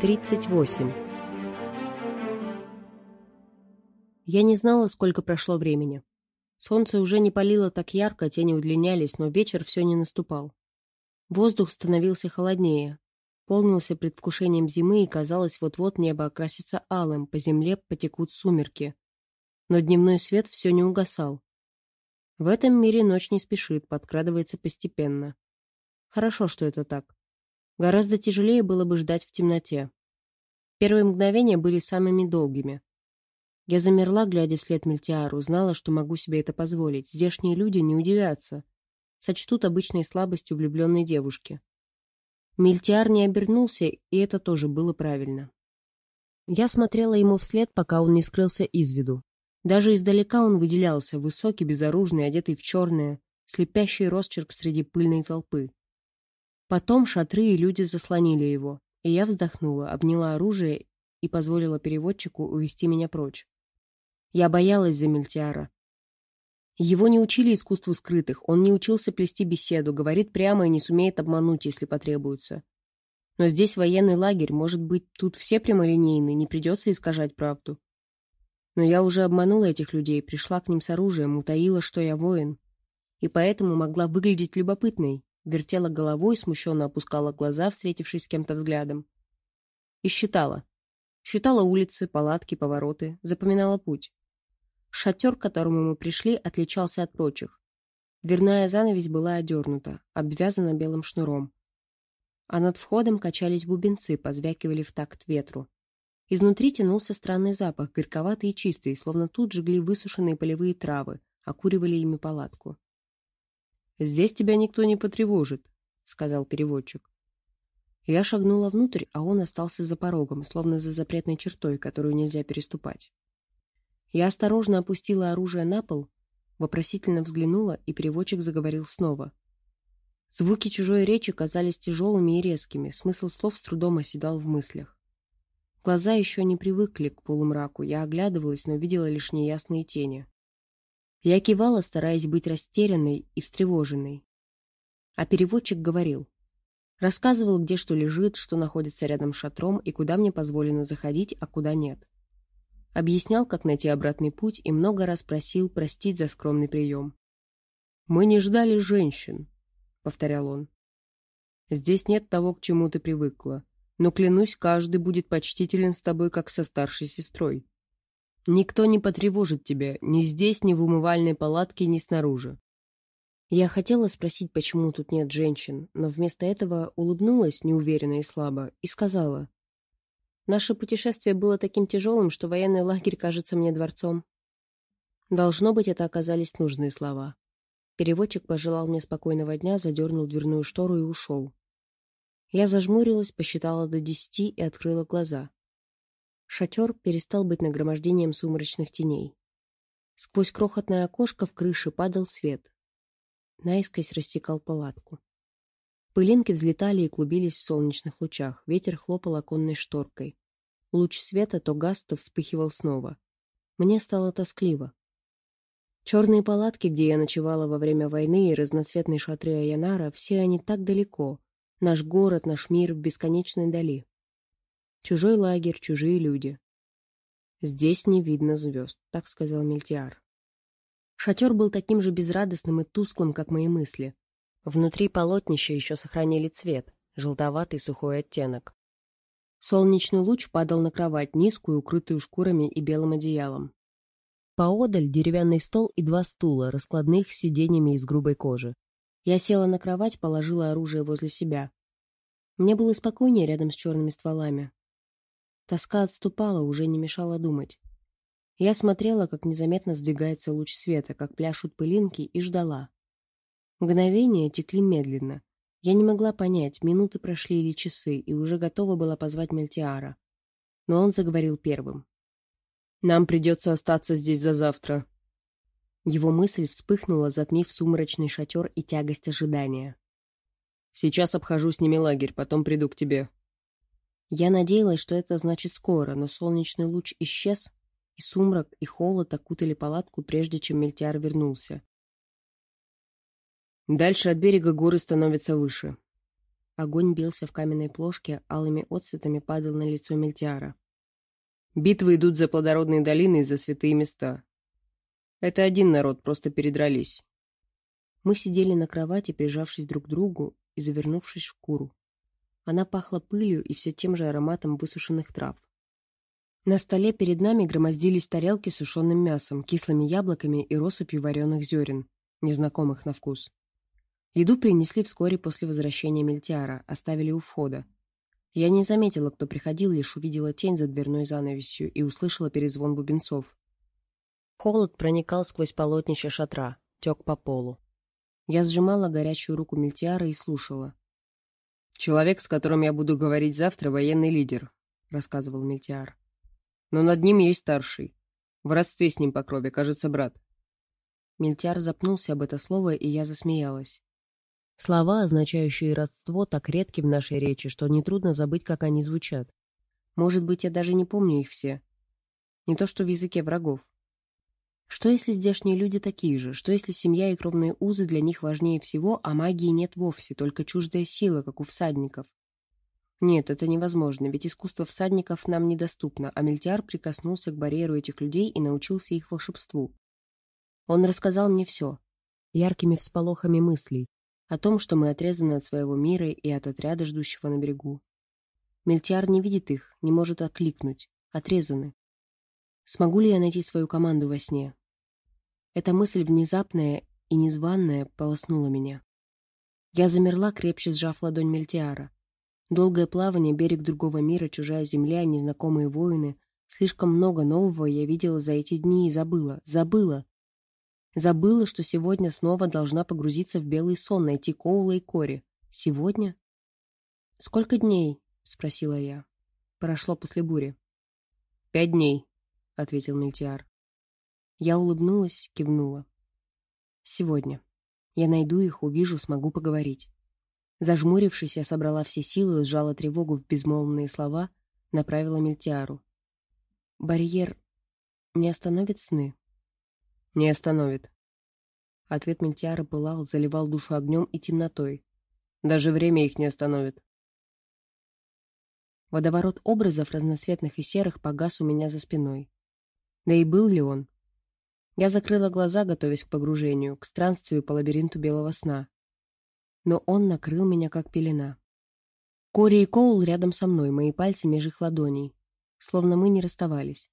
38. Я не знала, сколько прошло времени. Солнце уже не палило так ярко, тени удлинялись, но вечер все не наступал. Воздух становился холоднее, полнился предвкушением зимы, и казалось, вот-вот небо окрасится алым, по земле потекут сумерки. Но дневной свет все не угасал. В этом мире ночь не спешит, подкрадывается постепенно. Хорошо, что это так. Гораздо тяжелее было бы ждать в темноте. Первые мгновения были самыми долгими. Я замерла, глядя вслед Мельтиару, знала, что могу себе это позволить. Здешние люди не удивятся. Сочтут обычной слабостью влюбленной девушки. Мельтиар не обернулся, и это тоже было правильно. Я смотрела ему вслед, пока он не скрылся из виду. Даже издалека он выделялся, высокий, безоружный, одетый в черное, слепящий росчерк среди пыльной толпы. Потом шатры и люди заслонили его, и я вздохнула, обняла оружие и позволила переводчику увести меня прочь. Я боялась за Мельтиара. Его не учили искусству скрытых, он не учился плести беседу, говорит прямо и не сумеет обмануть, если потребуется. Но здесь военный лагерь, может быть, тут все прямолинейны, не придется искажать правду. Но я уже обманула этих людей, пришла к ним с оружием, утаила, что я воин. И поэтому могла выглядеть любопытной, вертела головой, смущенно опускала глаза, встретившись с кем-то взглядом. И считала. Считала улицы, палатки, повороты, запоминала путь. Шатер, к которому мы пришли, отличался от прочих. Дверная занавесь была одернута, обвязана белым шнуром. А над входом качались бубенцы, позвякивали в такт ветру. Изнутри тянулся странный запах, горьковатый и чистый, словно тут жгли высушенные полевые травы, окуривали ими палатку. «Здесь тебя никто не потревожит», — сказал переводчик. Я шагнула внутрь, а он остался за порогом, словно за запретной чертой, которую нельзя переступать. Я осторожно опустила оружие на пол, вопросительно взглянула, и переводчик заговорил снова. Звуки чужой речи казались тяжелыми и резкими, смысл слов с трудом оседал в мыслях. Глаза еще не привыкли к полумраку, я оглядывалась, но видела лишь неясные тени. Я кивала, стараясь быть растерянной и встревоженной. А переводчик говорил. Рассказывал, где что лежит, что находится рядом с шатром и куда мне позволено заходить, а куда нет. Объяснял, как найти обратный путь и много раз просил простить за скромный прием. «Мы не ждали женщин», — повторял он. «Здесь нет того, к чему ты привыкла, но, клянусь, каждый будет почтителен с тобой, как со старшей сестрой. Никто не потревожит тебя ни здесь, ни в умывальной палатке, ни снаружи. Я хотела спросить, почему тут нет женщин, но вместо этого улыбнулась неуверенно и слабо и сказала. Наше путешествие было таким тяжелым, что военный лагерь кажется мне дворцом. Должно быть, это оказались нужные слова. Переводчик пожелал мне спокойного дня, задернул дверную штору и ушел. Я зажмурилась, посчитала до десяти и открыла глаза. Шатер перестал быть нагромождением сумрачных теней. Сквозь крохотное окошко в крыше падал свет. Наискось рассекал палатку. Пылинки взлетали и клубились в солнечных лучах, ветер хлопал оконной шторкой. Луч света то гас, то вспыхивал снова. Мне стало тоскливо. Черные палатки, где я ночевала во время войны, и разноцветные шатры Аянара, все они так далеко. Наш город, наш мир в бесконечной дали. Чужой лагерь, чужие люди. Здесь не видно звезд, так сказал Мельтиар. Шатер был таким же безрадостным и тусклым, как мои мысли. Внутри полотнища еще сохранили цвет, желтоватый сухой оттенок. Солнечный луч падал на кровать, низкую, укрытую шкурами и белым одеялом. Поодаль деревянный стол и два стула, раскладных с сиденьями из грубой кожи. Я села на кровать, положила оружие возле себя. Мне было спокойнее рядом с черными стволами. Тоска отступала, уже не мешала думать. Я смотрела, как незаметно сдвигается луч света, как пляшут пылинки, и ждала. Мгновения текли медленно. Я не могла понять, минуты прошли или часы, и уже готова была позвать Мельтиара. Но он заговорил первым. «Нам придется остаться здесь до завтра». Его мысль вспыхнула, затмив сумрачный шатер и тягость ожидания. «Сейчас обхожу с ними лагерь, потом приду к тебе. Я надеялась, что это значит скоро, но солнечный луч исчез, и сумрак, и холод окутали палатку, прежде чем Мельтиар вернулся. Дальше от берега горы становятся выше. Огонь бился в каменной плошке, алыми отцветами падал на лицо Мельтиара. Битвы идут за плодородные долины и за святые места. Это один народ, просто передрались. Мы сидели на кровати, прижавшись друг к другу и завернувшись в шкуру. Она пахла пылью и все тем же ароматом высушенных трав. На столе перед нами громоздились тарелки с сушеным мясом, кислыми яблоками и россыпью вареных зерен, незнакомых на вкус. Еду принесли вскоре после возвращения Мельтиара, оставили у входа. Я не заметила, кто приходил, лишь увидела тень за дверной занавесью и услышала перезвон бубенцов. Холод проникал сквозь полотнище шатра, тек по полу. Я сжимала горячую руку Мельтиара и слушала. «Человек, с которым я буду говорить завтра, военный лидер», — рассказывал Мельтиар. «Но над ним есть старший. В родстве с ним по крови, кажется, брат». Мельтиар запнулся об это слово, и я засмеялась. Слова, означающие родство, так редки в нашей речи, что нетрудно забыть, как они звучат. Может быть, я даже не помню их все. Не то что в языке врагов. Что если здешние люди такие же? Что если семья и кровные узы для них важнее всего, а магии нет вовсе, только чуждая сила, как у всадников? Нет, это невозможно, ведь искусство всадников нам недоступно, а Мельтиар прикоснулся к барьеру этих людей и научился их волшебству. Он рассказал мне все, яркими всполохами мыслей, о том, что мы отрезаны от своего мира и от отряда, ждущего на берегу. Мельтиар не видит их, не может окликнуть, отрезаны. Смогу ли я найти свою команду во сне? Эта мысль внезапная и незваная полоснула меня. Я замерла, крепче сжав ладонь Мельтиара. Долгое плавание, берег другого мира, чужая земля, незнакомые воины. Слишком много нового я видела за эти дни и забыла. Забыла. Забыла, что сегодня снова должна погрузиться в белый сон, найти Коула и Кори. Сегодня? «Сколько дней?» — спросила я. Прошло после бури. «Пять дней», — ответил Мельтиар. Я улыбнулась, кивнула. Сегодня. Я найду их, увижу, смогу поговорить. Зажмурившись, я собрала все силы, сжала тревогу в безмолвные слова, направила Мельтиару. «Барьер не остановит сны?» «Не остановит». Ответ Мельтиара пылал, заливал душу огнем и темнотой. «Даже время их не остановит». Водоворот образов, разноцветных и серых, погас у меня за спиной. Да и был ли он? Я закрыла глаза, готовясь к погружению, к странствию по лабиринту белого сна. Но он накрыл меня, как пелена. Кори и Коул рядом со мной, мои пальцы меж их ладоней. Словно мы не расставались.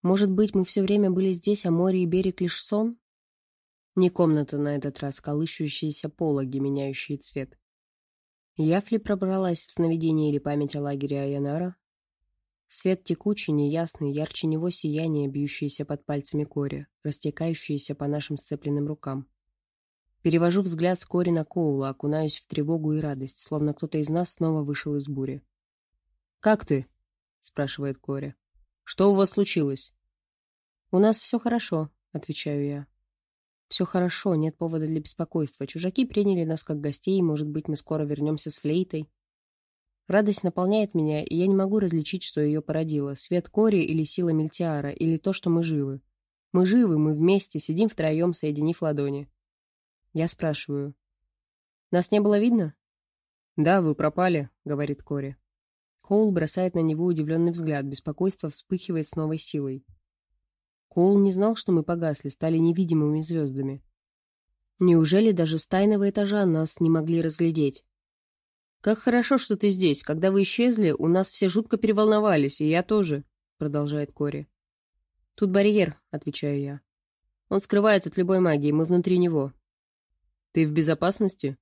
Может быть, мы все время были здесь, а море и берег лишь сон? Не комната на этот раз, колышущиеся пологи, меняющие цвет. Яфли пробралась в сновидение или память о лагере Аянара? Свет текучий, неясный, ярче него сияние, бьющееся под пальцами Кори, растекающееся по нашим сцепленным рукам. Перевожу взгляд с Кори на Коула, окунаюсь в тревогу и радость, словно кто-то из нас снова вышел из бури. «Как ты?» — спрашивает Кори. «Что у вас случилось?» «У нас все хорошо», — отвечаю я. «Все хорошо, нет повода для беспокойства. Чужаки приняли нас как гостей, может быть, мы скоро вернемся с флейтой. Радость наполняет меня, и я не могу различить, что ее породило. Свет Кори или сила Мельтиара, или то, что мы живы. Мы живы, мы вместе, сидим втроем, соединив ладони. Я спрашиваю. «Нас не было видно?» «Да, вы пропали», — говорит Кори. Коул бросает на него удивленный взгляд, беспокойство вспыхивает с новой силой. Коул не знал, что мы погасли, стали невидимыми звездами. Неужели даже с тайного этажа нас не могли разглядеть? «Как хорошо, что ты здесь. Когда вы исчезли, у нас все жутко переволновались, и я тоже», — продолжает Кори. «Тут барьер», — отвечаю я. «Он скрывает от любой магии, мы внутри него». «Ты в безопасности?»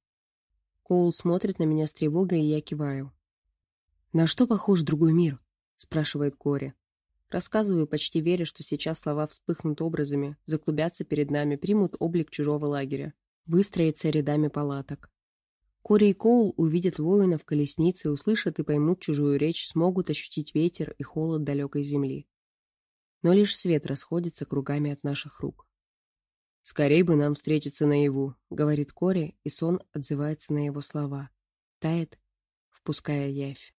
Коул смотрит на меня с тревогой, и я киваю. «На что похож другой мир?» — спрашивает Кори. Рассказываю, почти веря, что сейчас слова вспыхнут образами, заклубятся перед нами, примут облик чужого лагеря, выстроятся рядами палаток. Кори и Коул увидят воина в колеснице, услышат и поймут чужую речь, смогут ощутить ветер и холод далекой земли. Но лишь свет расходится кругами от наших рук. «Скорей бы нам встретиться наяву», — говорит Кори, и сон отзывается на его слова. Тает, впуская явь.